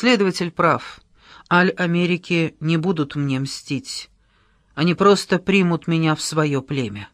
Следователь прав. Аль-Америки не будут мне мстить. Они просто примут меня в свое племя.